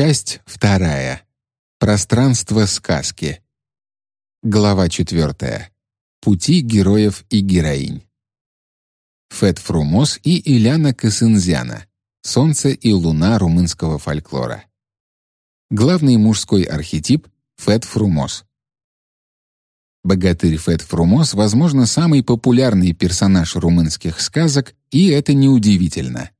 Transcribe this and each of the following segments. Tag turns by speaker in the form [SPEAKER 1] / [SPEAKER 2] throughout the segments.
[SPEAKER 1] Часть вторая. Пространство сказки. Глава четвертая. Пути героев и героинь. Фет Фрумос и Иляна Касынзяна. Солнце и луна румынского фольклора. Главный мужской архетип — Фет Фрумос. Богатырь Фет Фрумос, возможно, самый популярный персонаж румынских сказок, и это неудивительно.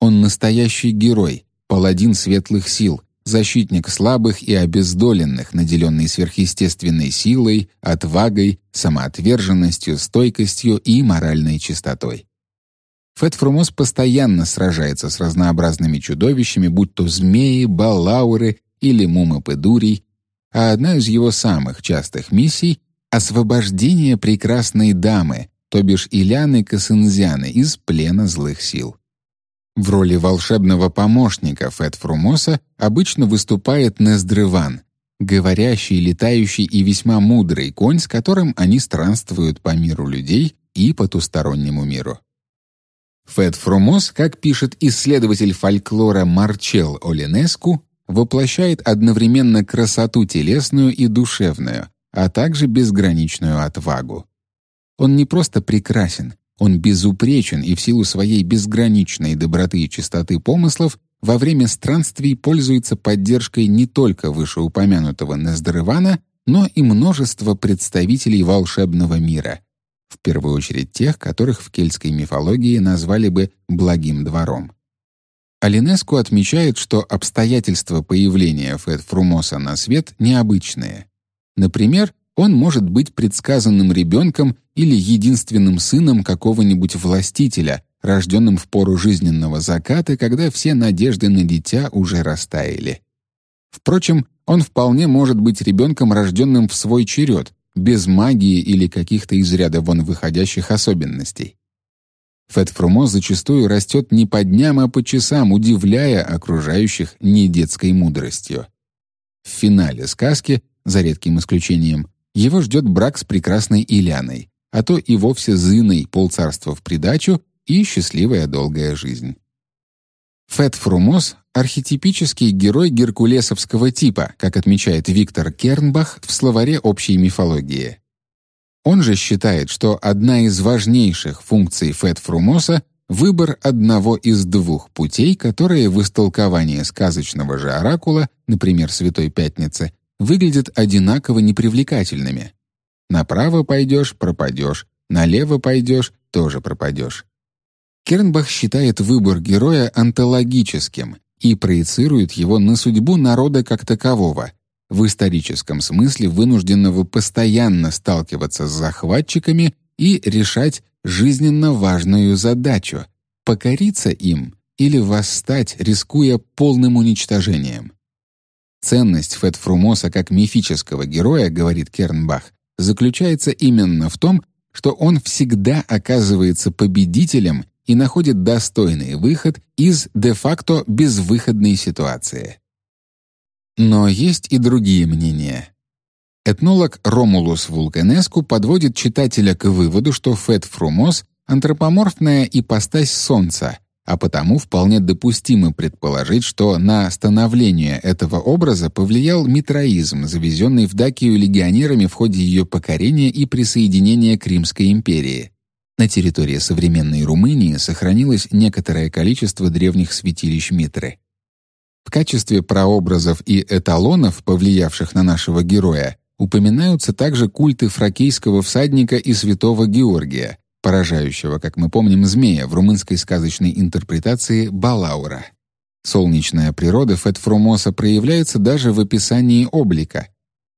[SPEAKER 1] Он настоящий герой, паладин светлых сил, защитник слабых и обездоленных, наделенный сверхъестественной силой, отвагой, самоотверженностью, стойкостью и моральной чистотой. Фетфрумос постоянно сражается с разнообразными чудовищами, будь то змеи, балауры или мумы-педурий, а одна из его самых частых миссий — освобождение прекрасной дамы, то бишь Иляны Касынзяны, из плена злых сил. В роли волшебного помощника Фетфрумоса обычно выступает Нездрыван, говорящий, летающий и весьма мудрый конь, с которым они странствуют по миру людей и потустороннему миру. Фет Фрумос, как пишет исследователь фольклора Марчел Олинеску, воплощает одновременно красоту телесную и душевную, а также безграничную отвагу. Он не просто прекрасен, он безупречен и в силу своей безграничной доброты и чистоты помыслов во время странствий пользуется поддержкой не только вышеупомянутого Нездрывана, но и множества представителей волшебного мира — в первую очередь тех, которых в кельтской мифологии назвали бы «благим двором». Алинеску отмечает, что обстоятельства появления Фрумоса на свет необычные. Например, он может быть предсказанным ребенком или единственным сыном какого-нибудь властителя, рожденным в пору жизненного заката, когда все надежды на дитя уже растаяли. Впрочем, он вполне может быть ребенком, рожденным в свой черед, без магии или каких-то из ряда вон выходящих особенностей. Фетфрумо зачастую растет не по дням, а по часам, удивляя окружающих недетской мудростью. В финале сказки, за редким исключением, его ждет брак с прекрасной Иляной, а то и вовсе зыной полцарства в придачу и счастливая долгая жизнь. Фет Фрумос — архетипический герой геркулесовского типа, как отмечает Виктор Кернбах в словаре общей мифологии. Он же считает, что одна из важнейших функций Фет Фрумоса — выбор одного из двух путей, которые в истолковании сказочного же оракула, например, Святой Пятницы, выглядят одинаково непривлекательными. Направо пойдешь — пропадешь, налево пойдешь — тоже пропадешь. Кернбах считает выбор героя антологическим и проецирует его на судьбу народа как такового, в историческом смысле вынужденного постоянно сталкиваться с захватчиками и решать жизненно важную задачу — покориться им или восстать, рискуя полным уничтожением. Ценность Фетфрумоса как мифического героя, говорит Кернбах, заключается именно в том, что он всегда оказывается победителем и находит достойный выход из де-факто безвыходной ситуации. Но есть и другие мнения. Этнолог Ромулус Вулканеску подводит читателя к выводу, что Фет Фрумос — антропоморфная ипостась Солнца, а потому вполне допустимо предположить, что на становление этого образа повлиял митроизм, завезенный в Дакию легионерами в ходе ее покорения и присоединения к Римской империи. На территории современной Румынии сохранилось некоторое количество древних святилищ Митры. В качестве прообразов и эталонов, повлиявших на нашего героя, упоминаются также культы фракийского всадника и святого Георгия, поражающего, как мы помним, змея в румынской сказочной интерпретации Балаура. Солнечная природа Фетфрумоса проявляется даже в описании облика.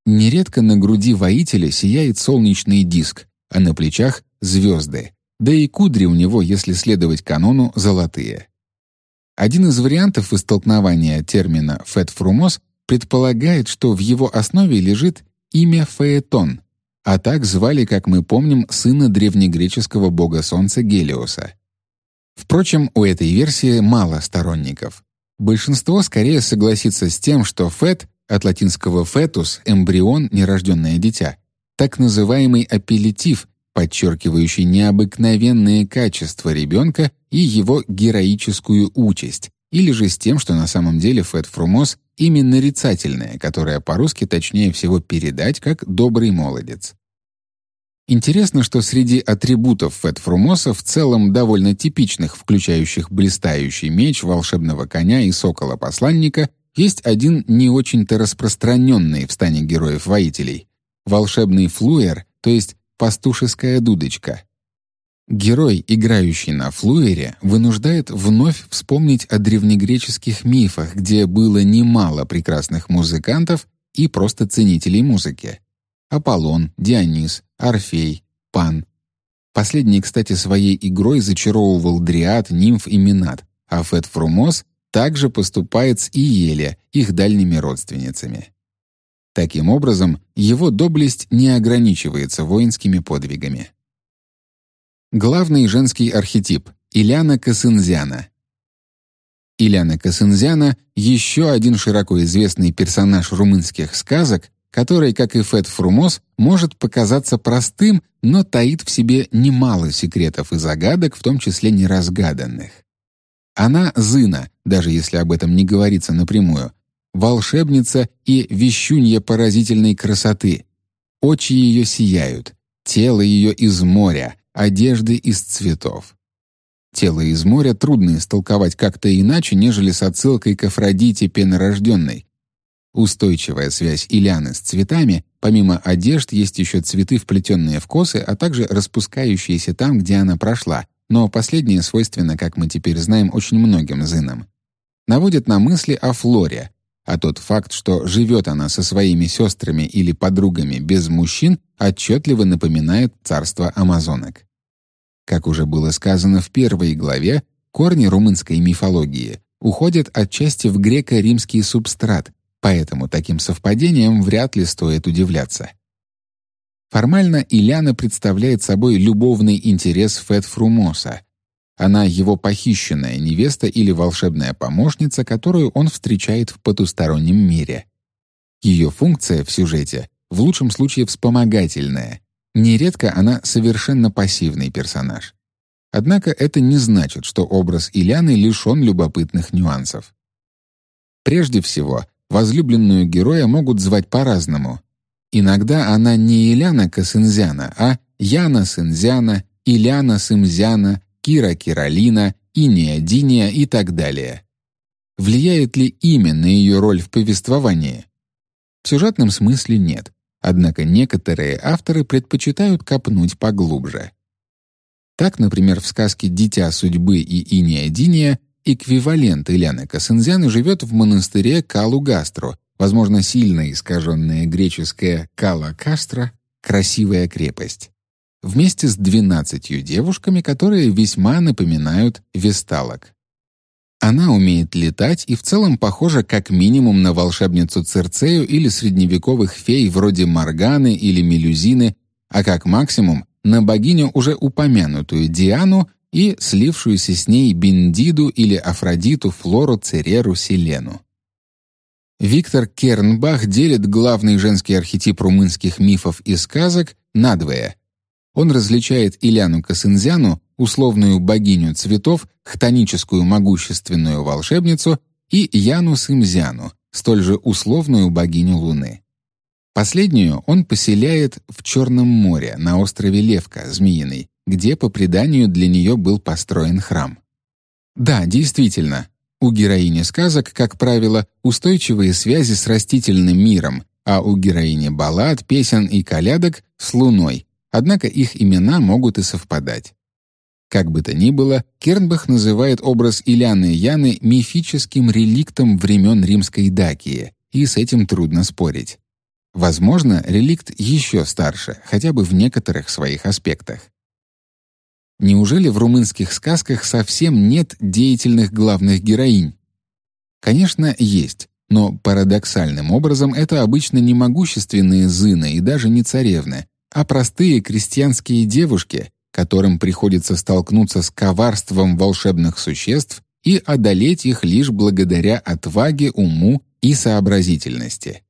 [SPEAKER 1] Нередко на груди воителя сияет солнечный диск, а на плечах звезды, да и кудри у него, если следовать канону, золотые. Один из вариантов истолкования термина «фетфрумос» предполагает, что в его основе лежит имя Фаэтон, а так звали, как мы помним, сына древнегреческого бога солнца Гелиоса. Впрочем, у этой версии мало сторонников. Большинство скорее согласится с тем, что фет от латинского fetus — эмбрион, нерожденное дитя, так называемый апеллитив, подчеркивающий необыкновенные качества ребенка и его героическую участь, или же с тем, что на самом деле Фэт Фрумос — имя нарицательное, которое по-русски точнее всего передать как «добрый молодец». Интересно, что среди атрибутов Фэт Фрумоса в целом довольно типичных, включающих блистающий меч, волшебного коня и сокола-посланника, есть один не очень-то распространенный в стане героев-воителей — волшебный флуэр, то есть пастушеская дудочка — Герой, играющий на флуэре, вынуждает вновь вспомнить о древнегреческих мифах, где было немало прекрасных музыкантов и просто ценителей музыки. Аполлон, Дионис, Орфей, Пан. Последний, кстати, своей игрой зачаровывал дриад, нимф и минат, а Фет Фрумос также поступает с Иеле, их дальними родственницами. Таким образом, его доблесть не ограничивается воинскими подвигами. Главный женский архетип — Иляна Касынзяна. Иляна Касынзяна — еще один широко известный персонаж румынских сказок, который, как и Фет Фрумос, может показаться простым, но таит в себе немало секретов и загадок, в том числе неразгаданных. Она зына, даже если об этом не говорится напрямую, волшебница и вещунья поразительной красоты. Очи ее сияют, тело ее из моря, одежды из цветов. Тело из моря трудно истолковать как-то иначе, нежели с отсылкой к Афродите пенорожденной. Устойчивая связь Ильяны с цветами, помимо одежд, есть еще цветы, вплетенные в косы, а также распускающиеся там, где она прошла, но последнее свойственно, как мы теперь знаем, очень многим зынам. Наводит на мысли о флоре, а тот факт, что живет она со своими сестрами или подругами без мужчин, отчетливо напоминает царство амазонок. Как уже было сказано в первой главе, корни румынской мифологии уходят отчасти в греко-римский субстрат, поэтому таким совпадением вряд ли стоит удивляться. Формально Иляна представляет собой любовный интерес Фет Фрумоса. Она его похищенная невеста или волшебная помощница, которую он встречает в потустороннем мире. Ее функция в сюжете в лучшем случае вспомогательная, Нередко она совершенно пассивный персонаж. Однако это не значит, что образ Ильяны лишен любопытных нюансов. Прежде всего, возлюбленную героя могут звать по-разному. Иногда она не Ильяна Касынзяна, а Яна Сынзяна, Ильяна Сымзяна, Кира Киролина, Иния Диния и так далее. Влияет ли имя на ее роль в повествовании? В сюжетном смысле нет. Однако некоторые авторы предпочитают копнуть поглубже. Так, например, в сказке «Дитя судьбы» и «Иния Диния» эквивалент Ильяны Касензяны живет в монастыре Калу-Гастро, возможно, сильно искаженная греческое «Кала Кастро» — красивая крепость, вместе с двенадцатью девушками, которые весьма напоминают весталок. Она умеет летать и в целом похожа как минимум на волшебницу Церцею или средневековых фей вроде Морганы или Мелюзины, а как максимум на богиню уже упомянутую Диану и слившуюся с ней Биндиду или Афродиту Флору Цереру Селену. Виктор Кернбах делит главный женский архетип румынских мифов и сказок надвое. Он различает Иляну Касынзяну условную богиню цветов, хтоническую могущественную волшебницу и Яну Сымзяну, столь же условную богиню Луны. Последнюю он поселяет в Черном море на острове Левка, Змеиный, где, по преданию, для нее был построен храм. Да, действительно, у героини сказок, как правило, устойчивые связи с растительным миром, а у героини баллад, песен и колядок — с Луной, однако их имена могут и совпадать. Как бы то ни было, Кернбах называет образ Ильяны Яны мифическим реликтом времен римской Дакии, и с этим трудно спорить. Возможно, реликт еще старше, хотя бы в некоторых своих аспектах. Неужели в румынских сказках совсем нет деятельных главных героинь? Конечно, есть, но парадоксальным образом это обычно не могущественные зыны и даже не царевны, а простые крестьянские девушки, которым приходится столкнуться с коварством волшебных существ и одолеть их лишь благодаря отваге, уму и сообразительности.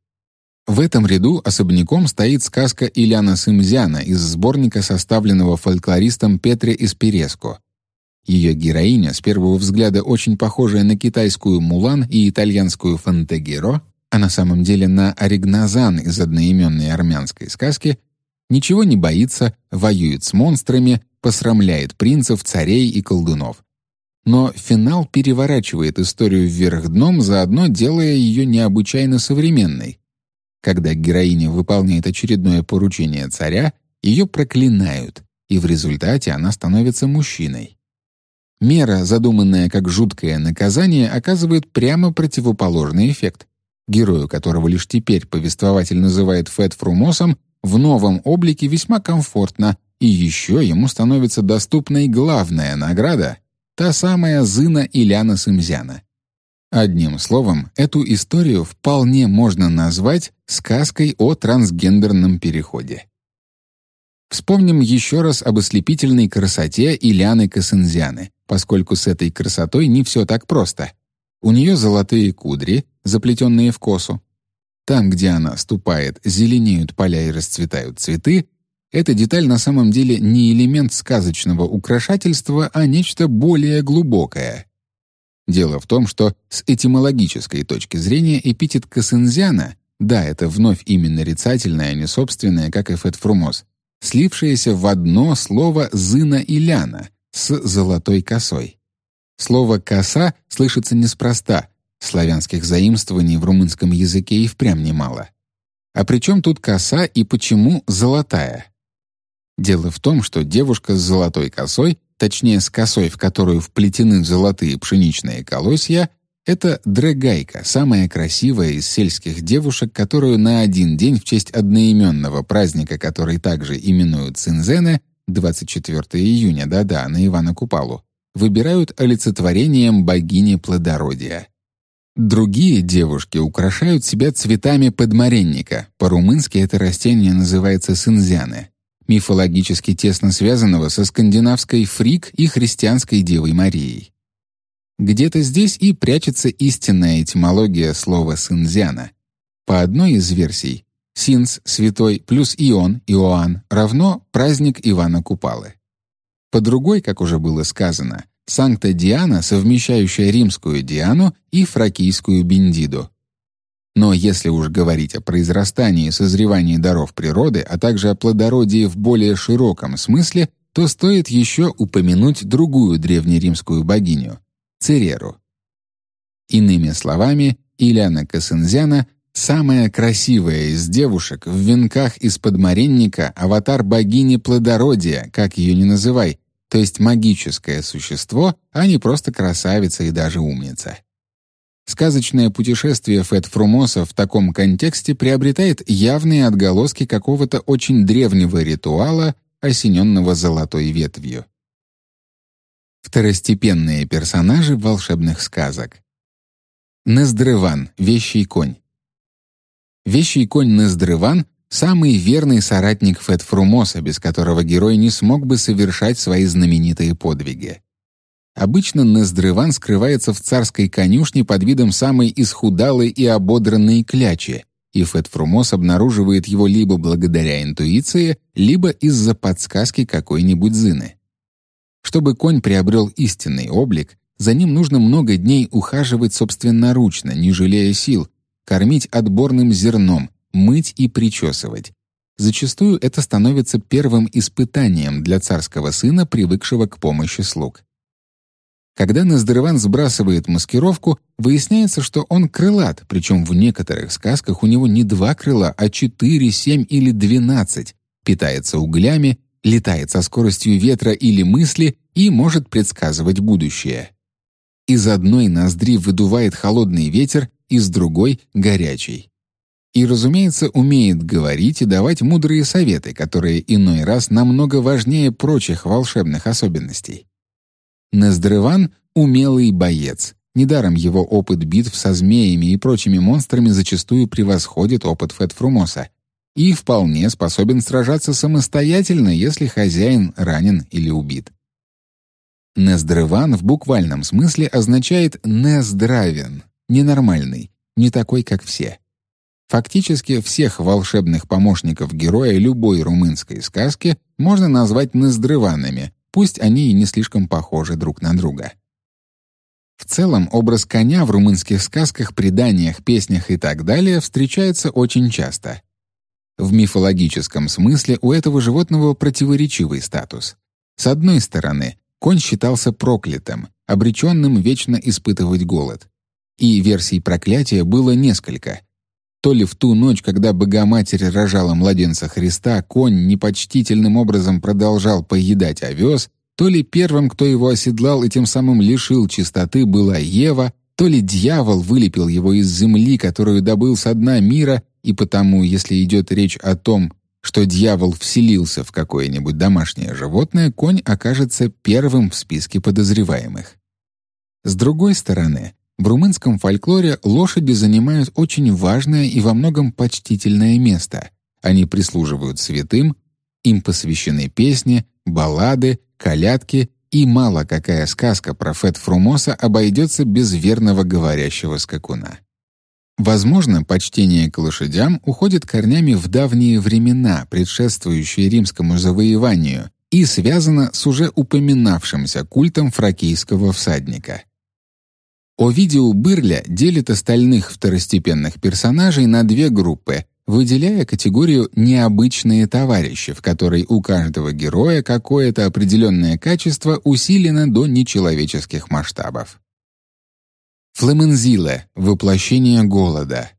[SPEAKER 1] В этом ряду особняком стоит сказка Ильяна Сымзяна из сборника, составленного фольклористом Петре Испереско. Ее героиня, с первого взгляда очень похожая на китайскую Мулан и итальянскую Фантагиро, а на самом деле на Оригназан из одноименной армянской сказки, ничего не боится, воюет с монстрами, посрамляет принцев, царей и колдунов. Но финал переворачивает историю вверх дном, заодно делая ее необычайно современной. Когда героиня выполняет очередное поручение царя, ее проклинают, и в результате она становится мужчиной. Мера, задуманная как жуткое наказание, оказывает прямо противоположный эффект. Герою, которого лишь теперь повествователь называет Фэт Фрумосом, в новом облике весьма комфортно, и еще ему становится доступной главная награда — та самая Зына Иляна Сымзяна. Одним словом, эту историю вполне можно назвать сказкой о трансгендерном переходе. Вспомним еще раз об ослепительной красоте Ильяны Касензяны, поскольку с этой красотой не все так просто. У нее золотые кудри, заплетенные в косу. Там, где она ступает, зеленеют поля и расцветают цветы. Эта деталь на самом деле не элемент сказочного украшательства, а нечто более глубокое. Дело в том, что с этимологической точки зрения эпитет Касензяна, да, это вновь именно нарицательное, а не собственное, как эфет фрумоз, слившееся в одно слово «зына» и «ляна», с золотой косой. Слово «коса» слышится неспроста, славянских заимствований в румынском языке и впрямь немало. А при чем тут коса и почему золотая? Дело в том, что девушка с золотой косой, точнее с косой, в которую вплетены золотые пшеничные колосья, это дрегайка, самая красивая из сельских девушек, которую на один день в честь одноименного праздника, который также именуют Цинзене, 24 июня, да-да, на Ивана Купалу, выбирают олицетворением богини плодородия. Другие девушки украшают себя цветами подмаренника. По-румынски это растение называется синзяне, мифологически тесно связанного со скандинавской фрик и христианской Девой Марией. Где-то здесь и прячется истинная этимология слова синзяна. По одной из версий, Синс, святой, плюс Ион, Иоанн, равно праздник Ивана Купалы. По другой, как уже было сказано, Санкта Диана, совмещающая римскую Диану и фракийскую Бендиду. Но если уж говорить о произрастании и созревании даров природы, а также о плодородии в более широком смысле, то стоит еще упомянуть другую древнеримскую богиню — Цереру. Иными словами, Ильяна Кассензяна Самая красивая из девушек в венках из-под моренника аватар богини плодородия, как ее ни называй, то есть магическое существо, а не просто красавица и даже умница. Сказочное путешествие Фэт Фрумоса в таком контексте приобретает явные отголоски какого-то очень древнего ритуала, осененного золотой ветвью. Второстепенные персонажи волшебных сказок. Нездрыван, вещий конь. Вещий конь Нездрыван — самый верный соратник Фетфрумоса, без которого герой не смог бы совершать свои знаменитые подвиги. Обычно Нездрыван скрывается в царской конюшне под видом самой исхудалой и ободранной клячи, и Фетфрумос обнаруживает его либо благодаря интуиции, либо из-за подсказки какой-нибудь зыны. Чтобы конь приобрел истинный облик, за ним нужно много дней ухаживать собственноручно, не жалея сил, кормить отборным зерном, мыть и причесывать. Зачастую это становится первым испытанием для царского сына, привыкшего к помощи слуг. Когда Ноздрыван сбрасывает маскировку, выясняется, что он крылат, причем в некоторых сказках у него не два крыла, а четыре, семь или двенадцать, питается углями, летает со скоростью ветра или мысли и может предсказывать будущее. Из одной ноздри выдувает холодный ветер, из другой — горячий. И, разумеется, умеет говорить и давать мудрые советы, которые иной раз намного важнее прочих волшебных особенностей. Нездрыван — умелый боец. Недаром его опыт битв со змеями и прочими монстрами зачастую превосходит опыт Фетфрумоса и вполне способен сражаться самостоятельно, если хозяин ранен или убит. Нездрыван в буквальном смысле означает «нездравен», ненормальный, не такой, как все. Фактически всех волшебных помощников героя любой румынской сказки можно назвать нездрыванами, пусть они и не слишком похожи друг на друга. В целом, образ коня в румынских сказках, преданиях, песнях и так далее встречается очень часто. В мифологическом смысле у этого животного противоречивый статус. С одной стороны, конь считался проклятым, обреченным вечно испытывать голод. И версий проклятия было несколько. То ли в ту ночь, когда Богоматерь рожала младенца Христа, конь непочтительным образом продолжал поедать овес, то ли первым, кто его оседлал и тем самым лишил чистоты, была Ева, то ли дьявол вылепил его из земли, которую добыл со дна мира, и потому, если идет речь о том, что дьявол вселился в какое-нибудь домашнее животное, конь окажется первым в списке подозреваемых. С другой стороны, в румынском фольклоре лошади занимают очень важное и во многом почтительное место. Они прислуживают святым, им посвящены песни, баллады, колядки, и мало какая сказка про Фет Фрумоса обойдется без верного говорящего скакуна. Возможно, почтение к лошадям уходит корнями в давние времена, предшествующие римскому завоеванию, и связано с уже упоминавшимся культом фракийского всадника. Овидио Бырля делит остальных второстепенных персонажей на две группы, выделяя категорию «необычные товарищи», в которой у каждого героя какое-то определенное качество усилено до нечеловеческих масштабов. Фламензиле — воплощение голода.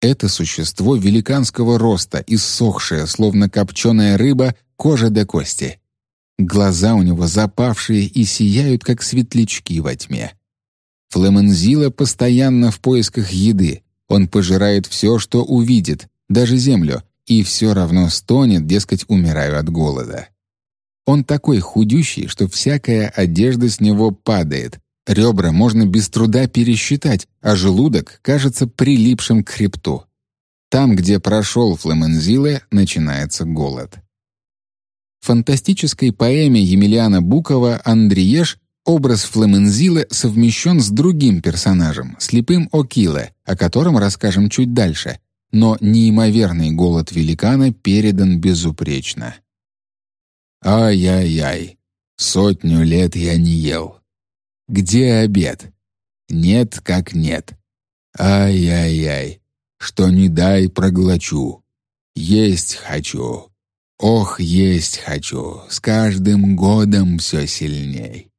[SPEAKER 1] Это существо великанского роста, иссохшее, словно копченая рыба, кожа до кости. Глаза у него запавшие и сияют, как светлячки во тьме. Фламензила постоянно в поисках еды, он пожирает все, что увидит, даже землю, и все равно стонет, дескать, умираю от голода. Он такой худющий, что всякая одежда с него падает. Ребра можно без труда пересчитать, а желудок кажется прилипшим к хребту. Там, где прошел Фламензиле, начинается голод. В фантастической поэме Емельяна Букова «Андриеш» Образ Фламензилы совмещен с другим персонажем, слепым Окиле, о котором расскажем чуть дальше, но неимоверный голод великана передан безупречно. «Ай-яй-яй, сотню лет я не ел. Где обед? Нет как нет. Ай-яй-яй, что не дай проглочу. Есть хочу. Ох, есть хочу, с каждым годом все сильней.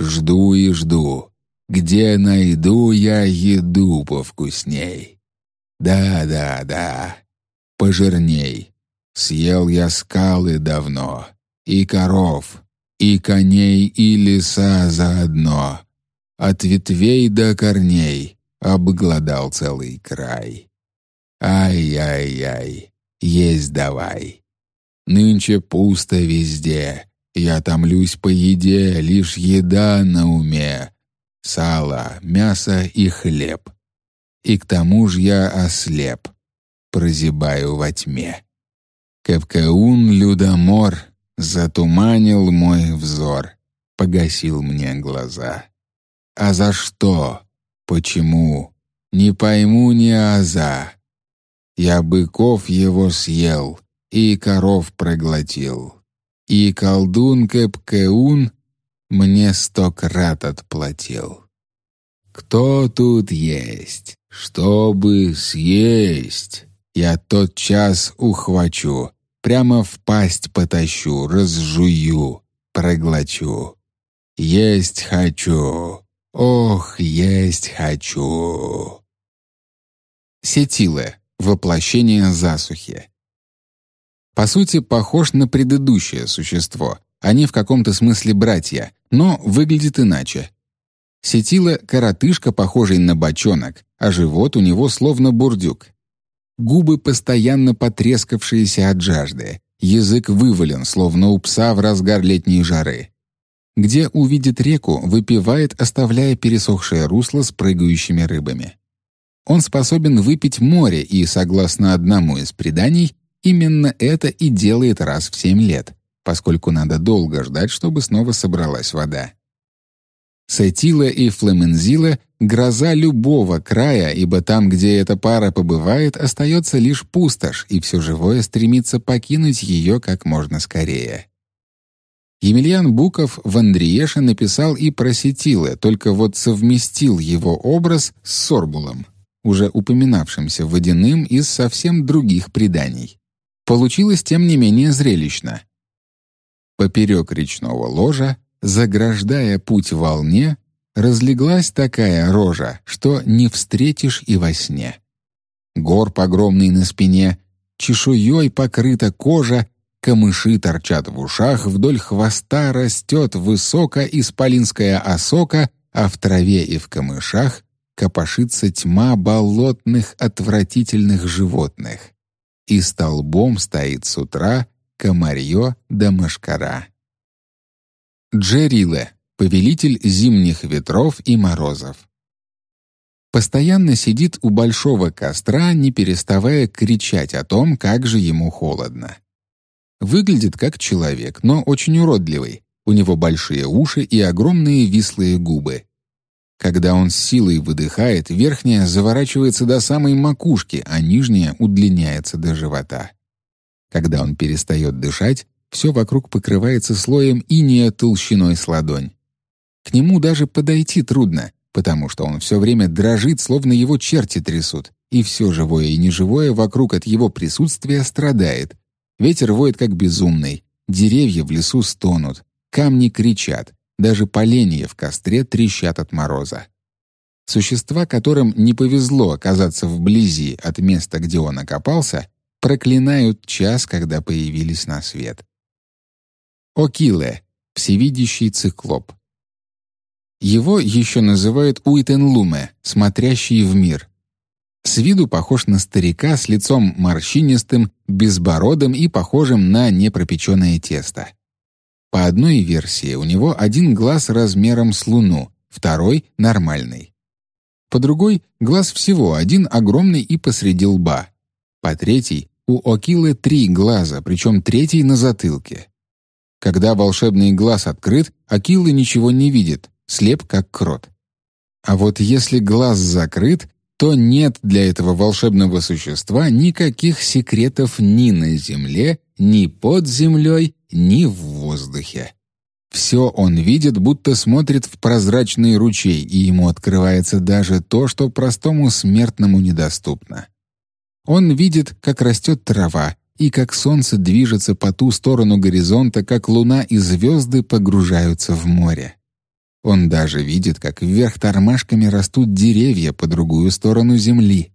[SPEAKER 1] Жду и жду. Где найду я еду повкусней? Да-да-да, пожирней. Съел я скалы давно, и коров, и коней, и леса заодно. От ветвей до корней обглодал целый край. Ай-яй-яй, есть давай. Нынче пусто везде, я томлюсь по еде, лишь еда на уме. Сало, мясо и хлеб. И к тому же я ослеп, прозябаю во тьме. Капкаун Людомор затуманил мой взор, погасил мне глаза. А за что? Почему? Не пойму ни аза. Я быков его съел и коров проглотил и колдун Кэпкэун мне сто крат отплатил. Кто тут есть, чтобы съесть? Я тот час ухвачу, прямо в пасть потащу, разжую, проглочу. Есть хочу, ох, есть хочу. Сетилы — воплощение засухи по сути, похож на предыдущее существо. Они в каком-то смысле братья, но выглядит иначе. Сетила — коротышка, похожий на бочонок, а живот у него словно бурдюк. Губы постоянно потрескавшиеся от жажды, язык вывален, словно у пса в разгар летней жары. Где увидит реку, выпивает, оставляя пересохшее русло с прыгающими рыбами. Он способен выпить море и, согласно одному из преданий, Именно это и делает раз в семь лет, поскольку надо долго ждать, чтобы снова собралась вода. Сетила и Флемензила — гроза любого края, ибо там, где эта пара побывает, остается лишь пустошь, и все живое стремится покинуть ее как можно скорее. Емельян Буков в Андриеше написал и про Сетилы, только вот совместил его образ с Сорбулом, уже упоминавшимся водяным из совсем других преданий. Получилось, тем не менее, зрелищно. Поперек речного ложа, заграждая путь волне, разлеглась такая рожа, что не встретишь и во сне. Гор огромный на спине, чешуей покрыта кожа, камыши торчат в ушах, вдоль хвоста растет высоко исполинская осока, а в траве и в камышах копошится тьма болотных отвратительных животных. И столбом стоит с утра комарье да мошкара. Джериле, повелитель зимних ветров и морозов. Постоянно сидит у большого костра, не переставая кричать о том, как же ему холодно. Выглядит как человек, но очень уродливый. У него большие уши и огромные вислые губы. Когда он с силой выдыхает, верхняя заворачивается до самой макушки, а нижняя удлиняется до живота. Когда он перестает дышать, все вокруг покрывается слоем иния толщиной с ладонь. К нему даже подойти трудно, потому что он все время дрожит, словно его черти трясут, и все живое и неживое вокруг от его присутствия страдает. Ветер воет как безумный, деревья в лесу стонут, камни кричат, даже поленья в костре трещат от мороза. Существа, которым не повезло оказаться вблизи от места, где он окопался, проклинают час, когда появились на свет. Окиле — всевидящий циклоп. Его еще называют Уитенлуме, смотрящий в мир. С виду похож на старика с лицом морщинистым, безбородым и похожим на непропеченное тесто. По одной версии у него один глаз размером с луну, второй — нормальный. По другой — глаз всего один огромный и посреди лба. По третьей — у Окилы три глаза, причем третий на затылке. Когда волшебный глаз открыт, Акила ничего не видит, слеп как крот. А вот если глаз закрыт, то нет для этого волшебного существа никаких секретов ни на земле, ни под землей, ни в воздухе. Все он видит, будто смотрит в прозрачный ручей, и ему открывается даже то, что простому смертному недоступно. Он видит, как растет трава, и как солнце движется по ту сторону горизонта, как луна и звезды погружаются в море. Он даже видит, как вверх тормашками растут деревья по другую сторону земли.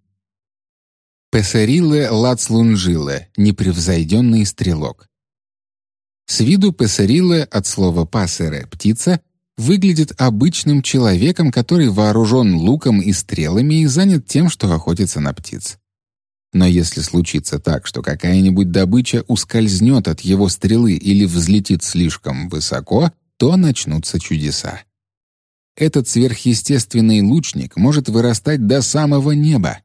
[SPEAKER 1] Песариле лацлунжиле, непревзойденный стрелок. С виду Песариле от слова «пассере» — птица, выглядит обычным человеком, который вооружен луком и стрелами и занят тем, что охотится на птиц. Но если случится так, что какая-нибудь добыча ускользнет от его стрелы или взлетит слишком высоко, то начнутся чудеса. Этот сверхъестественный лучник может вырастать до самого неба.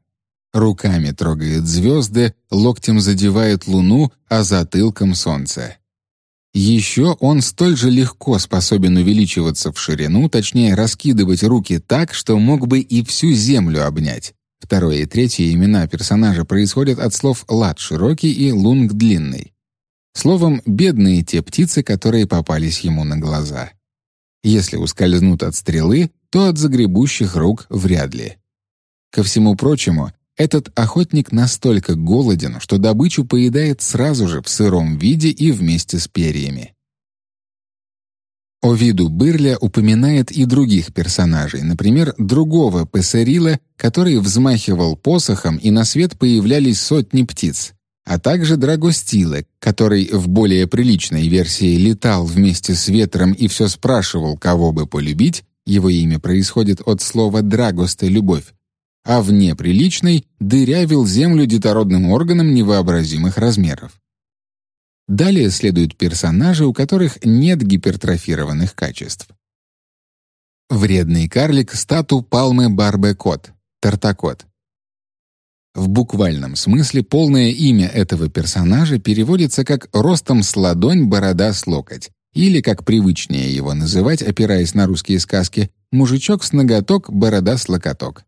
[SPEAKER 1] Руками трогает звезды, локтем задевает луну, а затылком солнце. Еще он столь же легко способен увеличиваться в ширину, точнее раскидывать руки так, что мог бы и всю землю обнять. Второе и третье имена персонажа происходят от слов «лад» — широкий и «лунг» — длинный. Словом, бедные те птицы, которые попались ему на глаза. Если ускользнут от стрелы, то от загребущих рук вряд ли. Ко всему прочему, этот охотник настолько голоден, что добычу поедает сразу же в сыром виде и вместе с перьями. О виду Бырля упоминает и других персонажей, например, другого Пессерила, который взмахивал посохом, и на свет появлялись сотни птиц, а также Драгостила, который в более приличной версии летал вместе с ветром и все спрашивал, кого бы полюбить, его имя происходит от слова «драгосте» — «любовь», а в неприличной дырявил землю детородным органом невообразимых размеров. Далее следуют персонажи, у которых нет гипертрофированных качеств. Вредный карлик стату палмы барбекот, тартакот. В буквальном смысле полное имя этого персонажа переводится как «ростом с ладонь, борода с локоть», или, как привычнее его называть, опираясь на русские сказки, «мужичок с ноготок, борода с локоток».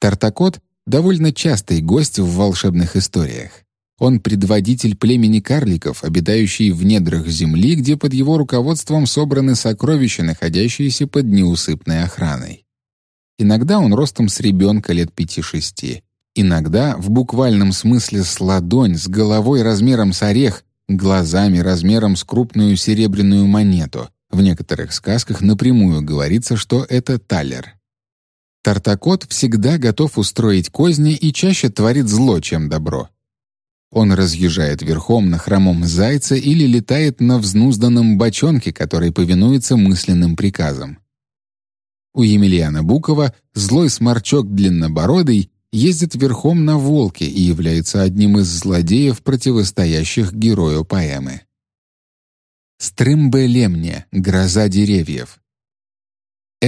[SPEAKER 1] Тартакот — довольно частый гость в волшебных историях. Он предводитель племени карликов, обитающий в недрах земли, где под его руководством собраны сокровища, находящиеся под неусыпной охраной. Иногда он ростом с ребенка лет пяти-шести. Иногда, в буквальном смысле, с ладонь, с головой размером с орех, глазами размером с крупную серебряную монету. В некоторых сказках напрямую говорится, что это талер. Тартакот всегда готов устроить козни и чаще творит зло, чем добро. Он разъезжает верхом на хромом зайце или летает на взнузданном бочонке, который повинуется мысленным приказам. У Емельяна Букова злой сморчок длиннобородый ездит верхом на волке и является одним из злодеев, противостоящих герою поэмы. Стрымбе Лемне, гроза деревьев.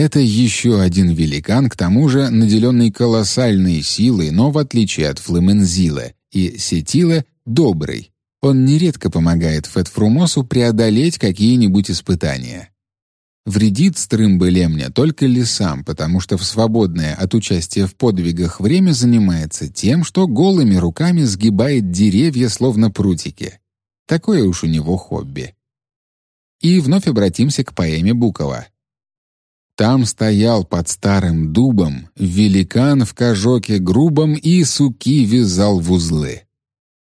[SPEAKER 1] Это еще один великан, к тому же наделенный колоссальной силой, но в отличие от Флемензила и Сетила, добрый. Он нередко помогает Фетфрумосу преодолеть какие-нибудь испытания. Вредит Стрымбе Лемня только лесам, потому что в свободное от участия в подвигах время занимается тем, что голыми руками сгибает деревья словно прутики. Такое уж у него хобби. И вновь обратимся к поэме Букова. Там стоял под старым дубом великан в кожоке грубом и суки вязал в узлы.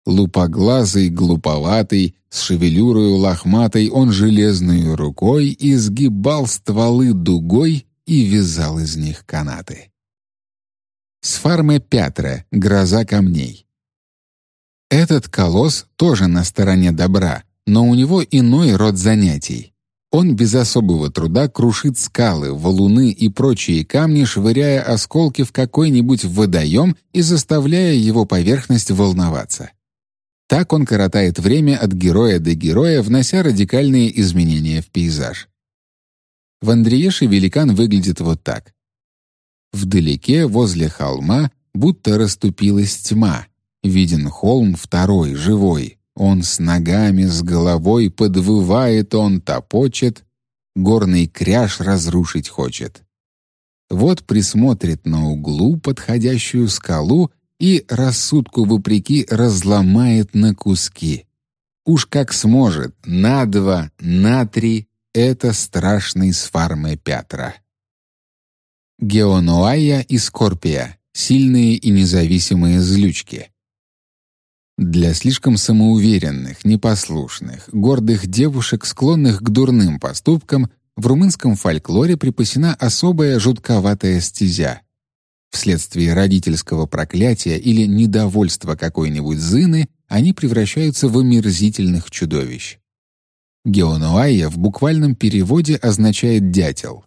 [SPEAKER 1] Лупоглазый, глуповатый, с шевелюрою лохматой он железной рукой изгибал стволы дугой и вязал из них канаты. С фармы Пятра «Гроза камней». Этот колосс тоже на стороне добра, но у него иной род занятий. Он без особого труда крушит скалы, валуны и прочие камни, швыряя осколки в какой-нибудь водоем и заставляя его поверхность волноваться. Так он коротает время от героя до героя, внося радикальные изменения в пейзаж. В Андриеше великан выглядит вот так. Вдалеке, возле холма, будто расступилась тьма. Виден холм второй, живой. Он с ногами, с головой подвывает, он топочет, горный кряж разрушить хочет. Вот присмотрит на углу подходящую скалу и рассудку вопреки разломает на куски. Уж как сможет, на два, на три — это страшный с фармы Пятра. Геонуая и Скорпия — сильные и независимые злючки. Для слишком самоуверенных, непослушных, гордых девушек, склонных к дурным поступкам, в румынском фольклоре припасена особая жутковатая стезя — Вследствие родительского проклятия или недовольства какой-нибудь зыны они превращаются в омерзительных чудовищ. Геонуайя в буквальном переводе означает «дятел».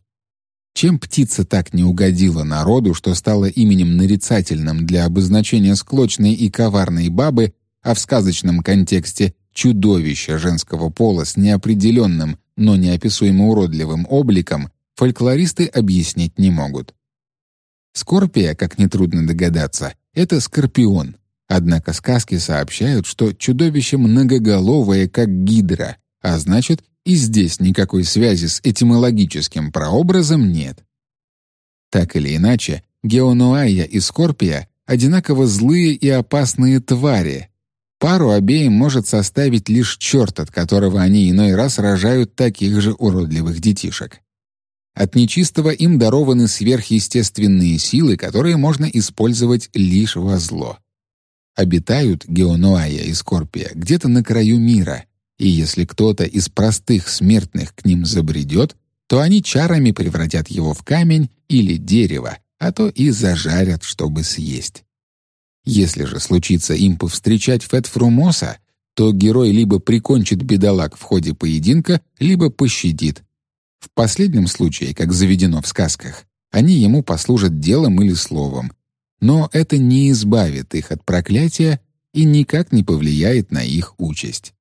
[SPEAKER 1] Чем птица так не угодила народу, что стала именем нарицательным для обозначения склочной и коварной бабы, а в сказочном контексте чудовища женского пола с неопределенным, но неописуемо уродливым обликом, фольклористы объяснить не могут. Скорпия, как нетрудно догадаться, это скорпион. Однако сказки сообщают, что чудовище многоголовое, как гидра, а значит, и здесь никакой связи с этимологическим прообразом нет. Так или иначе, Геонуая и Скорпия одинаково злые и опасные твари. Пару обеим может составить лишь черт, от которого они иной раз рожают таких же уродливых детишек. От нечистого им дарованы сверхъестественные силы, которые можно использовать лишь во зло. Обитают Геонуая и Скорпия где-то на краю мира, и если кто-то из простых смертных к ним забредет, то они чарами превратят его в камень или дерево, а то и зажарят, чтобы съесть. Если же случится им повстречать Фетфрумоса, то герой либо прикончит бедолаг в ходе поединка, либо пощадит, в последнем случае, как заведено в сказках, они ему послужат делом или словом, но это не избавит их от проклятия и никак не повлияет на их участь.